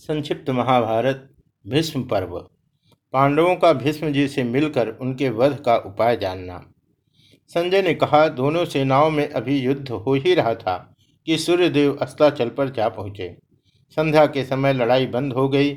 संक्षिप्त महाभारत, भीष्म पर्व। पांडवों का भीष्म जी से मिलकर उनके वध का उपाय जानना। संजय ने कहा, दोनों सेनाओं में अभी युद्ध हो ही रहा था कि सूर्यदेव अस्ताचल पर जा पहुँचे। संध्या के समय लड़ाई बंद हो गई।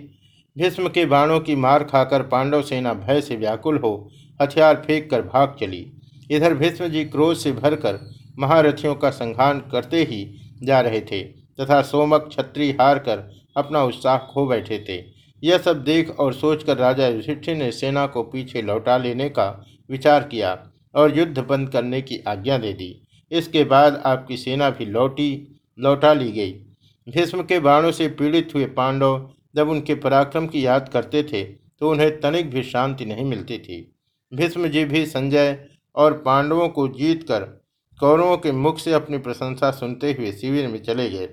भीष्म के बाणों की मार खाकर पांडव सेना भय से व्याकुल हो, हथियार फेंक कर भाग चली। इधर भीष्म जी क्रोध से भरकर महारथियों का संघान करते ही जा रहे थे तथा सोमक छत्री हार कर अपना उत्साह खो बैठे थे। यह सब देख और सोचकर राजा युधिष्ठिर ने सेना को पीछे लौटा लेने का विचार किया और युद्ध बंद करने की आज्ञा दे दी। इसके बाद आपकी सेना भी लौटी, लौटा ली गई। भीष्म के बाणों से पीड़ित हुए पांडव जब उनके पराक्रम की याद करते थे तो उन्हें तनिक भी शांति नहीं मिलती थी। भीष्म जी भी संजय और पांडवों को जीतकर कौरवों के मुख से अपनी प्रशंसा सुनते हुए शिविर में चले गए।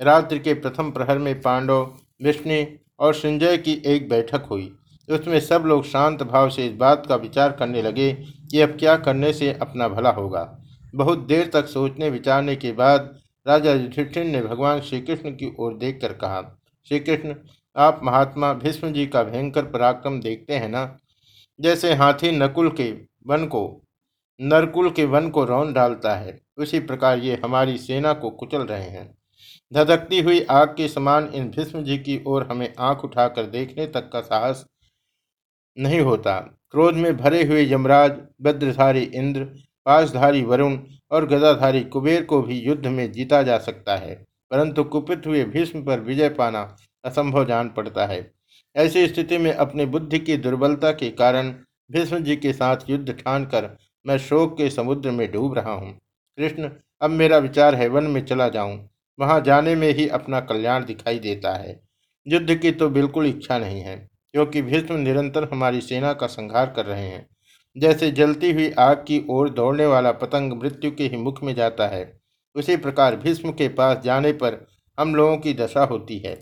रात्रि के प्रथम प्रहर में पांडव, विष्णु और संजय की एक बैठक हुई। उसमें सब लोग शांत भाव से इस बात का विचार करने लगे कि अब क्या करने से अपना भला होगा। बहुत देर तक सोचने, विचारने के बाद राजा युधिष्ठिर ने भगवान श्री कृष्ण की ओर देखकर कहा श्री कृष्ण आप महात्मा भीष्म जी का भयंकर पराक्रम देखते हैं ना? जैसे हाथी नकुल के वन को, नरकुल के वन को रौन डालता है, उसी प्रकार ये हमारी सेना को कुचल रहे हैं। धधकती हुई आग के समान इन भीष्म जी की ओर हमें आँख उठाकर देखने तक का साहस नहीं होता। क्रोध में भरे हुए यमराज, बद्रधारी इंद्र पासधारी वरुण और गदाधारी कुबेर को भी युद्ध में जीता जा सकता है, परंतु कुपित हुए भीष्म पर विजय पाना असंभव जान पड़ता है। ऐसी स्थिति में अपनी बुद्धि की दुर्बलता के कारण भीष्म जी के साथ युद्ध ठान कर मैं शोक के समुद्र में डूब रहा हूँ। कृष्ण, अब मेरा विचार है वन में चला जाऊँ। वहाँ जाने में ही अपना कल्याण दिखाई देता है। युद्ध की तो बिल्कुल इच्छा नहीं है, क्योंकि भीष्म निरंतर हमारी सेना का संहार कर रहे हैं। जैसे जलती हुई आग की ओर दौड़ने वाला पतंग मृत्यु के ही मुख में जाता है, उसी प्रकार भीष्म के पास जाने पर हम लोगों की दशा होती है।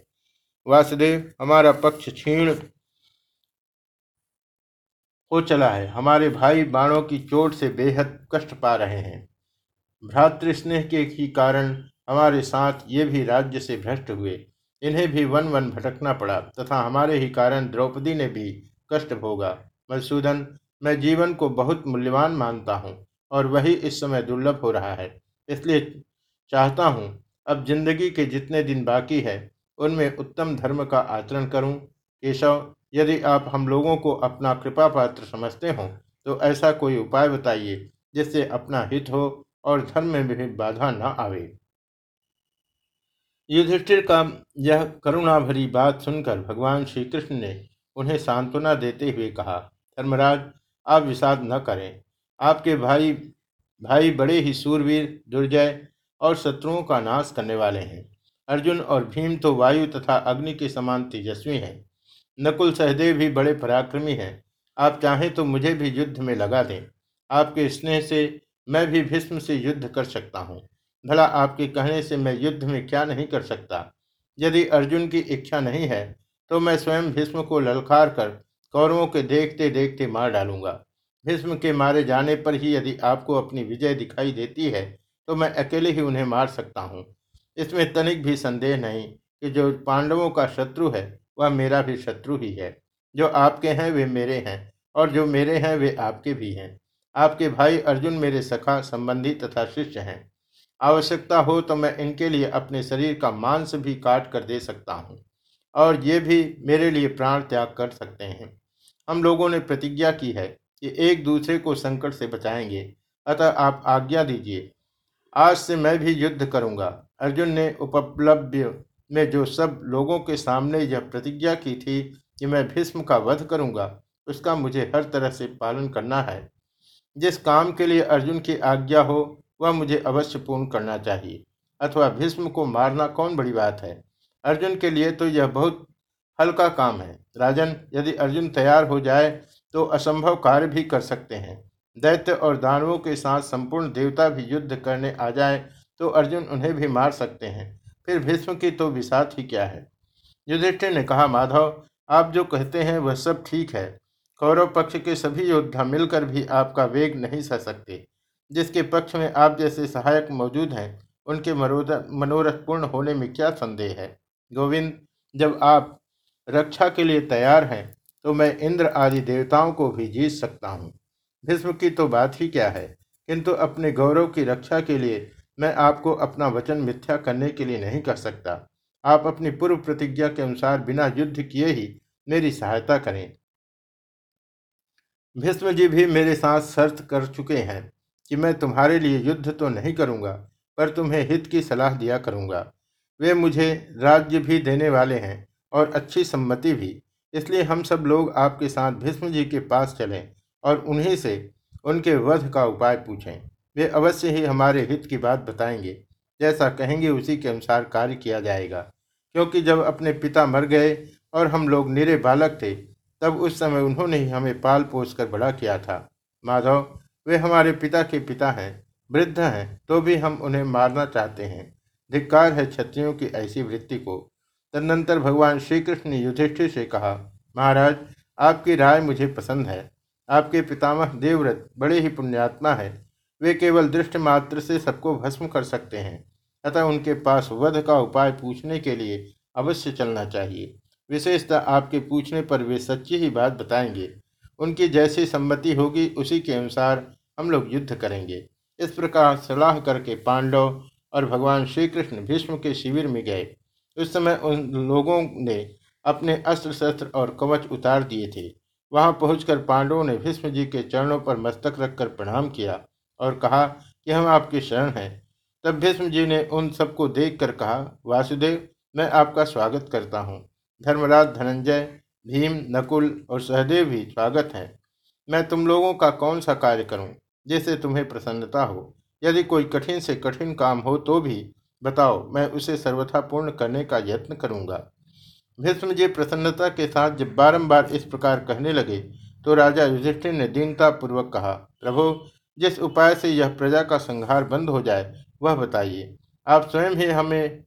वासुदेव, हमारा पक्ष क्षीण हो चला है। हमारे भाई बाणों की चोट से बेहद कष्ट पा रहे हैं। भ्रातृस्नेह के ही कारण हमारे साथ ये भी राज्य से भ्रष्ट हुए। इन्हें भी वन वन भटकना पड़ा तथा हमारे ही कारण द्रौपदी ने भी कष्ट भोगा। मधुसूदन, मैं जीवन को बहुत मूल्यवान मानता हूँ और वही इस समय दुर्लभ हो रहा है। इसलिए चाहता हूँ अब ज़िंदगी के जितने दिन बाकी है, उनमें उत्तम धर्म का आचरण करूँ। केशव, यदि आप हम लोगों को अपना कृपा पात्र समझते हो तो ऐसा कोई उपाय बताइए जिससे अपना हित हो और धर्म में भी बाधा न आवे। युधिष्ठिर का यह करुणा भरी बात सुनकर भगवान श्री कृष्ण ने उन्हें सांत्वना देते हुए कहा, धर्मराज, आप विषाद न करें। आपके भाई भाई बड़े ही सूरवीर, दुर्जय और शत्रुओं का नाश करने वाले हैं। अर्जुन और भीम तो वायु तथा अग्नि के समान तेजस्वी हैं। नकुल सहदेव भी बड़े पराक्रमी हैं। आप चाहें तो मुझे भी युद्ध में लगा दें। आपके स्नेह से मैं भी भीष्म से युद्ध कर सकता हूँ। भला आपके कहने से मैं युद्ध में क्या नहीं कर सकता? यदि अर्जुन की इच्छा नहीं है तो मैं स्वयं भीष्म को ललकार कर कौरवों के देखते देखते मार डालूँगा। भीष्म के मारे जाने पर ही यदि आपको अपनी विजय दिखाई देती है तो मैं अकेले ही उन्हें मार सकता हूँ। इसमें तनिक भी संदेह नहीं कि जो पांडवों का शत्रु है, वह मेरा भी शत्रु ही है। जो आपके हैं, वे मेरे हैं, और जो मेरे हैं, वे आपके भी हैं। आपके भाई अर्जुन मेरे सखा, संबंधी तथा शिष्य हैं। आवश्यकता हो तो मैं इनके लिए अपने शरीर का मांस भी काट कर दे सकता हूँ और ये भी मेरे लिए प्राण त्याग कर सकते हैं। हम लोगों ने प्रतिज्ञा की है कि एक दूसरे को संकट से बचाएँगे। अतः आप आज्ञा दीजिए। आज से मैं भी युद्ध करूँगा। अर्जुन ने उपलब्ध में जो सब लोगों के सामने यह प्रतिज्ञा की थी कि मैं भीष्म का वध करूँगा, उसका मुझे हर तरह से पालन करना है। जिस काम के लिए अर्जुन की आज्ञा हो वह मुझे अवश्य पूर्ण करना चाहिए, अथवा भीष्म को मारना कौन बड़ी बात है? अर्जुन के लिए तो यह बहुत हल्का काम है। राजन, यदि अर्जुन तैयार हो जाए तो असंभव कार्य भी कर सकते हैं। दैत्य और दानवों के साथ संपूर्ण देवता भी युद्ध करने आ जाए तो अर्जुन उन्हें भी मार सकते हैं। फिर भीष्म की तो विषाद ही क्या है? युधिष्ठिर ने कहा, माधव, आप जो कहते हैं, वह सब ठीक है। कौरव पक्ष के सभी योद्धा मिलकर भी आपका वेग नहीं सह सकते। जिसके पक्ष में आप जैसे सहायक मौजूद हैं, उनके मनोरथ पूर्ण होने में क्या संदेह है? गोविंद, जब आप रक्षा के लिए तैयार हैं तो मैं इंद्र आदि देवताओं को भी जीत सकता हूँ। भीष्म की तो बात ही क्या है? किंतु अपने गौरव की रक्षा के लिए मैं आपको अपना वचन मिथ्या करने के लिए नहीं कर सकता। आप अपनी पूर्व प्रतिज्ञा के अनुसार बिना युद्ध किए ही मेरी सहायता करें। भीष्म जी भी मेरे साथ शर्त कर चुके हैं। कि मैं तुम्हारे लिए युद्ध तो नहीं करूँगा, पर तुम्हें हित की सलाह दिया करूँगा। वे मुझे राज्य भी देने वाले हैं और अच्छी सम्मति भी। इसलिए हम सब लोग आपके साथ भीष्म जी के पास चलें और उन्हीं से उनके वध का उपाय पूछें। वे अवश्य ही हमारे हित की बात बताएँगे। जैसा कहेंगे उसी के अनुसार कार्य किया जाएगा। क्योंकि जब अपने पिता मर गए और हम लोग निरे बालक थे, तब उस समय उन्होंने ही हमें पाल पोस कर बड़ा किया था। माधव वे हमारे पिता के पिता हैं, वृद्ध हैं तो भी हम उन्हें मारना चाहते हैं। धिक्कार है क्षत्रियों की ऐसी वृत्ति को। तदनंतर भगवान श्री कृष्ण ने युधिष्ठिर से कहा, महाराज, आपकी राय मुझे पसंद है। आपके पितामह देवव्रत बड़े ही पुण्यात्मा है। वे केवल दृष्ट मात्र से सबको भस्म कर सकते हैं। अतः उनके पास वध का उपाय पूछने के लिए अवश्य चलना चाहिए। विशेषतः आपके पूछने पर वे सच्ची ही बात बताएँगे। उनकी जैसी सम्मति होगी, उसी के अनुसार हम लोग युद्ध करेंगे। इस प्रकार सलाह करके पांडव और भगवान श्री कृष्ण भीष्म के शिविर में गए। उस समय उन लोगों ने अपने अस्त्र शस्त्र और कवच उतार दिए थे। वहाँ पहुंचकर पांडवों ने भीष्म जी के चरणों पर मस्तक रखकर प्रणाम किया और कहा कि हम आपके शरण हैं। तब भीष्म जी ने उन सबको देखकर कहा, वासुदेव, मैं आपका स्वागत करता हूँ। धर्मराज धनंजय भीम, नकुल और सहदेव भी स्वागत हैं। मैं तुम लोगों का कौन सा कार्य करूँ, जिससे तुम्हें प्रसन्नता हो? यदि कोई कठिन से कठिन काम हो तो भी बताओ, मैं उसे सर्वथा पूर्ण करने का यत्न करूँगा। भीष्म जी प्रसन्नता के साथ जब बारंबार इस प्रकार कहने लगे तो राजा युधिष्ठिर ने दीनतापूर्वक कहा, प्रभु, जिस उपाय से यह प्रजा का संहार बंद हो जाए, वह बताइए। आप स्वयं ही हमें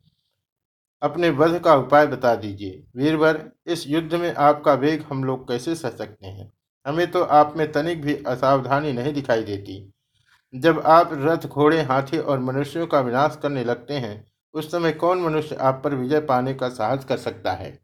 अपने वध का उपाय बता दीजिए। वीरवर, इस युद्ध में आपका वेग हम लोग कैसे सह सकते हैं? हमें तो आप में तनिक भी असावधानी नहीं दिखाई देती। जब आप रथ, घोड़े, हाथी और मनुष्यों का विनाश करने लगते हैं, उस समय कौन मनुष्य आप पर विजय पाने का साहस कर सकता है?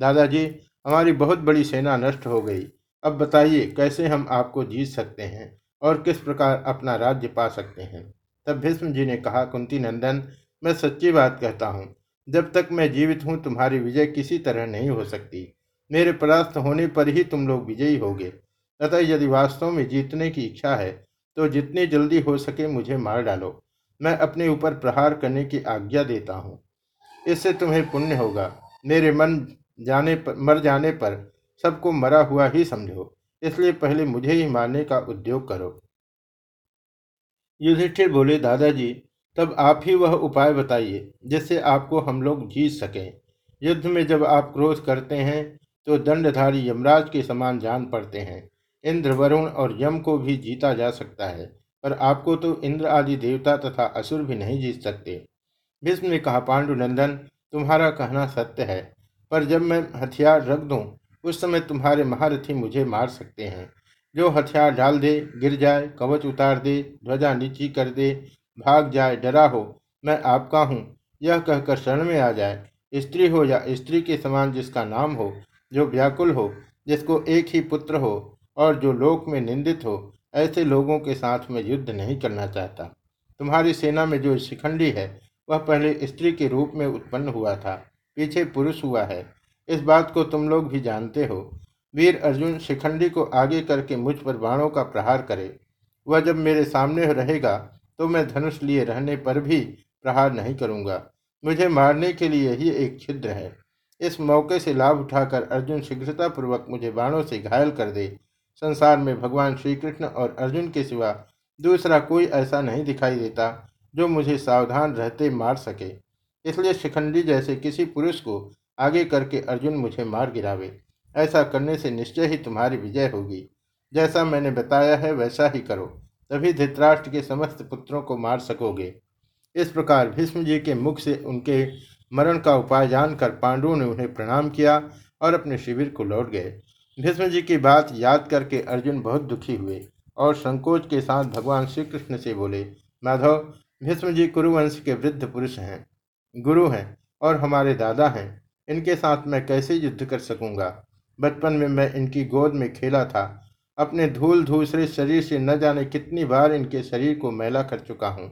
दादाजी, हमारी बहुत बड़ी सेना नष्ट हो गई। अब बताइए, कैसे हम आपको जीत सकते हैं और किस प्रकार अपना राज्य पा सकते हैं? तब भीष्म जी ने कहा, कुंती नंदन, मैं सच्ची बात कहता हूँ जब तक मैं जीवित हूँ, तुम्हारी विजय किसी तरह नहीं हो सकती। मेरे परास्त होने पर ही तुम लोग विजयी होगे। तथा यदि वास्तव में जीतने की इच्छा है तो जितनी जल्दी हो सके मुझे मार डालो। मैं अपने ऊपर प्रहार करने की आज्ञा देता हूँ। इससे तुम्हें पुण्य होगा। मेरे मन जाने पर मर जाने पर सबको मरा हुआ ही समझो। इसलिए पहले मुझे ही मारने का उद्योग करो। युधिष्ठिर बोले, दादाजी तब आप ही वह उपाय बताइए, जिससे आपको हम लोग जीत सकें। युद्ध में जब आप क्रोध करते हैं तो दंडधारी यमराज के समान जान पड़ते हैं। इंद्र, वरुण और यम को भी जीता जा सकता है, पर आपको तो इंद्र आदि देवता तथा असुर भी नहीं जीत सकते। भीष्म ने कहा, पांडुनंदन, तुम्हारा कहना सत्य है, पर जब मैं हथियार रख दूँ, उस समय तुम्हारे महारथी मुझे मार सकते हैं। जो हथियार डाल दे, गिर जाए, कवच उतार दे, ध्वजा नीची कर दे भाग जाए, डरा हो, मैं आपका हूँ। यह कहकर शरण में आ जाए। स्त्री हो या स्त्री के समान जिसका नाम हो, जो व्याकुल हो, जिसको एक ही पुत्र हो, और जो लोक में निंदित हो, ऐसे लोगों के साथ में युद्ध नहीं करना चाहता। तुम्हारी सेना में जो शिखंडी है, वह पहले स्त्री के रूप में उत्पन्न हुआ था, पीछे पुरुष हुआ है। इस बात को तुम लोग भी जानते हो। वीर अर्जुन शिखंडी को आगे करके मुझ पर बाणों का प्रहार करे। वह जब मेरे सामने रहेगा तो मैं धनुष लिए रहने पर भी प्रहार नहीं करूँगा। मुझे मारने के लिए ही एक छिद्र है। इस मौके से लाभ उठाकर अर्जुन शीघ्रतापूर्वक मुझे बाणों से घायल कर दे। संसार में भगवान श्री कृष्ण और अर्जुन के सिवा दूसरा कोई ऐसा नहीं दिखाई देता जो मुझे सावधान रहते मार सके। इसलिए शिखंडी जैसे किसी पुरुष को आगे करके अर्जुन मुझे मार गिरावे। ऐसा करने से निश्चय ही तुम्हारी विजय होगी। जैसा मैंने बताया है वैसा ही करो। तभी धृतराष्ट्र के समस्त पुत्रों को मार सकोगे। इस प्रकार भीष्म जी के मुख से उनके मरण का उपाय जानकर पांडवों ने उन्हें प्रणाम किया और अपने शिविर को लौट गए। भीष्म जी की बात याद करके अर्जुन बहुत दुखी हुए और संकोच के साथ भगवान श्री कृष्ण से बोले, माधव, भीष्म जी कुरुवंश के वृद्ध पुरुष हैं, गुरु हैं और हमारे दादा हैं। इनके साथ मैं कैसे युद्ध कर सकूँगा? बचपन में मैं इनकी गोद में खेला था अपने धूल धूसरे शरीर से न जाने कितनी बार इनके शरीर को मैला कर चुका हूँ।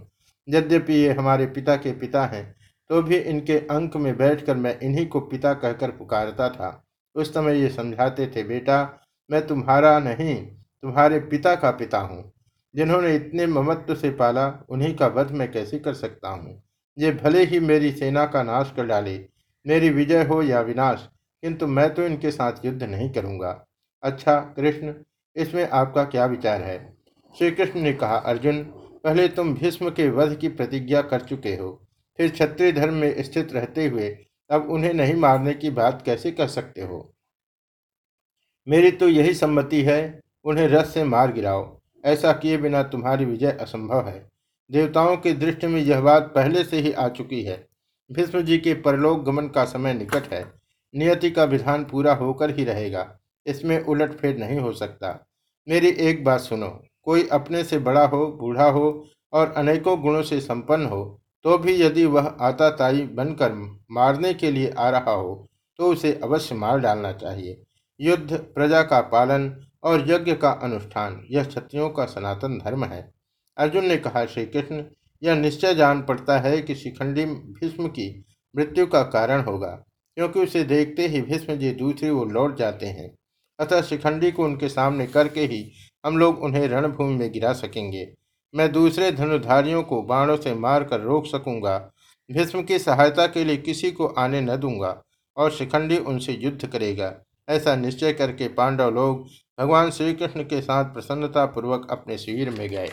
यद्यपि ये हमारे पिता के पिता हैं तो भी इनके अंक में बैठकर मैं इन्हीं को पिता कहकर पुकारता था। उस समय ये समझाते थे, बेटा, मैं तुम्हारा नहीं, तुम्हारे पिता का पिता हूँ। जिन्होंने इतने ममत्व से पाला, उन्हीं का वध मैं कैसे कर सकता हूँ? ये भले ही मेरी सेना का नाश कर डाले, मेरी विजय हो या विनाश, किंतु मैं तो इनके साथ युद्ध नहीं करूँगा। अच्छा कृष्ण इसमें आपका क्या विचार है? श्री कृष्ण ने कहा, अर्जुन, पहले तुम भीष्म के वध की प्रतिज्ञा कर चुके हो। फिर क्षत्रिय धर्म में स्थित रहते हुए अब उन्हें नहीं मारने की बात कैसे कर सकते हो? मेरी तो यही सम्मति है, उन्हें रस से मार गिराओ। ऐसा किए बिना तुम्हारी विजय असंभव है। देवताओं की दृष्टि में यह बात पहले से ही आ चुकी है। भीष्म जी के परलोक गमन का समय निकट है। नियति का विधान पूरा होकर ही रहेगा। इसमें उलट फेर नहीं हो सकता। मेरी एक बात सुनो, कोई अपने से बड़ा हो, बूढ़ा हो और अनेकों गुणों से संपन्न हो तो भी यदि वह आताताई बनकर मारने के लिए आ रहा हो तो उसे अवश्य मार डालना चाहिए। युद्ध, प्रजा का पालन और यज्ञ का अनुष्ठान, यह क्षत्रियों का सनातन धर्म है। अर्जुन ने कहा श्री कृष्ण यह निश्चय जान पड़ता है कि शिखंडी भीष्म की मृत्यु का कारण होगा, क्योंकि उसे देखते ही भीष्म जी दूसरी ओर लौट जाते हैं। अतः शिखंडी को उनके सामने करके ही हम लोग उन्हें रणभूमि में गिरा सकेंगे। मैं दूसरे धनुधारियों को बाणों से मारकर रोक सकूँगा। भीष्म की सहायता के लिए किसी को आने न दूँगा और शिखंडी उनसे युद्ध करेगा। ऐसा निश्चय करके पांडव लोग भगवान श्री कृष्ण के साथ प्रसन्नतापूर्वक अपने शिविर में गए।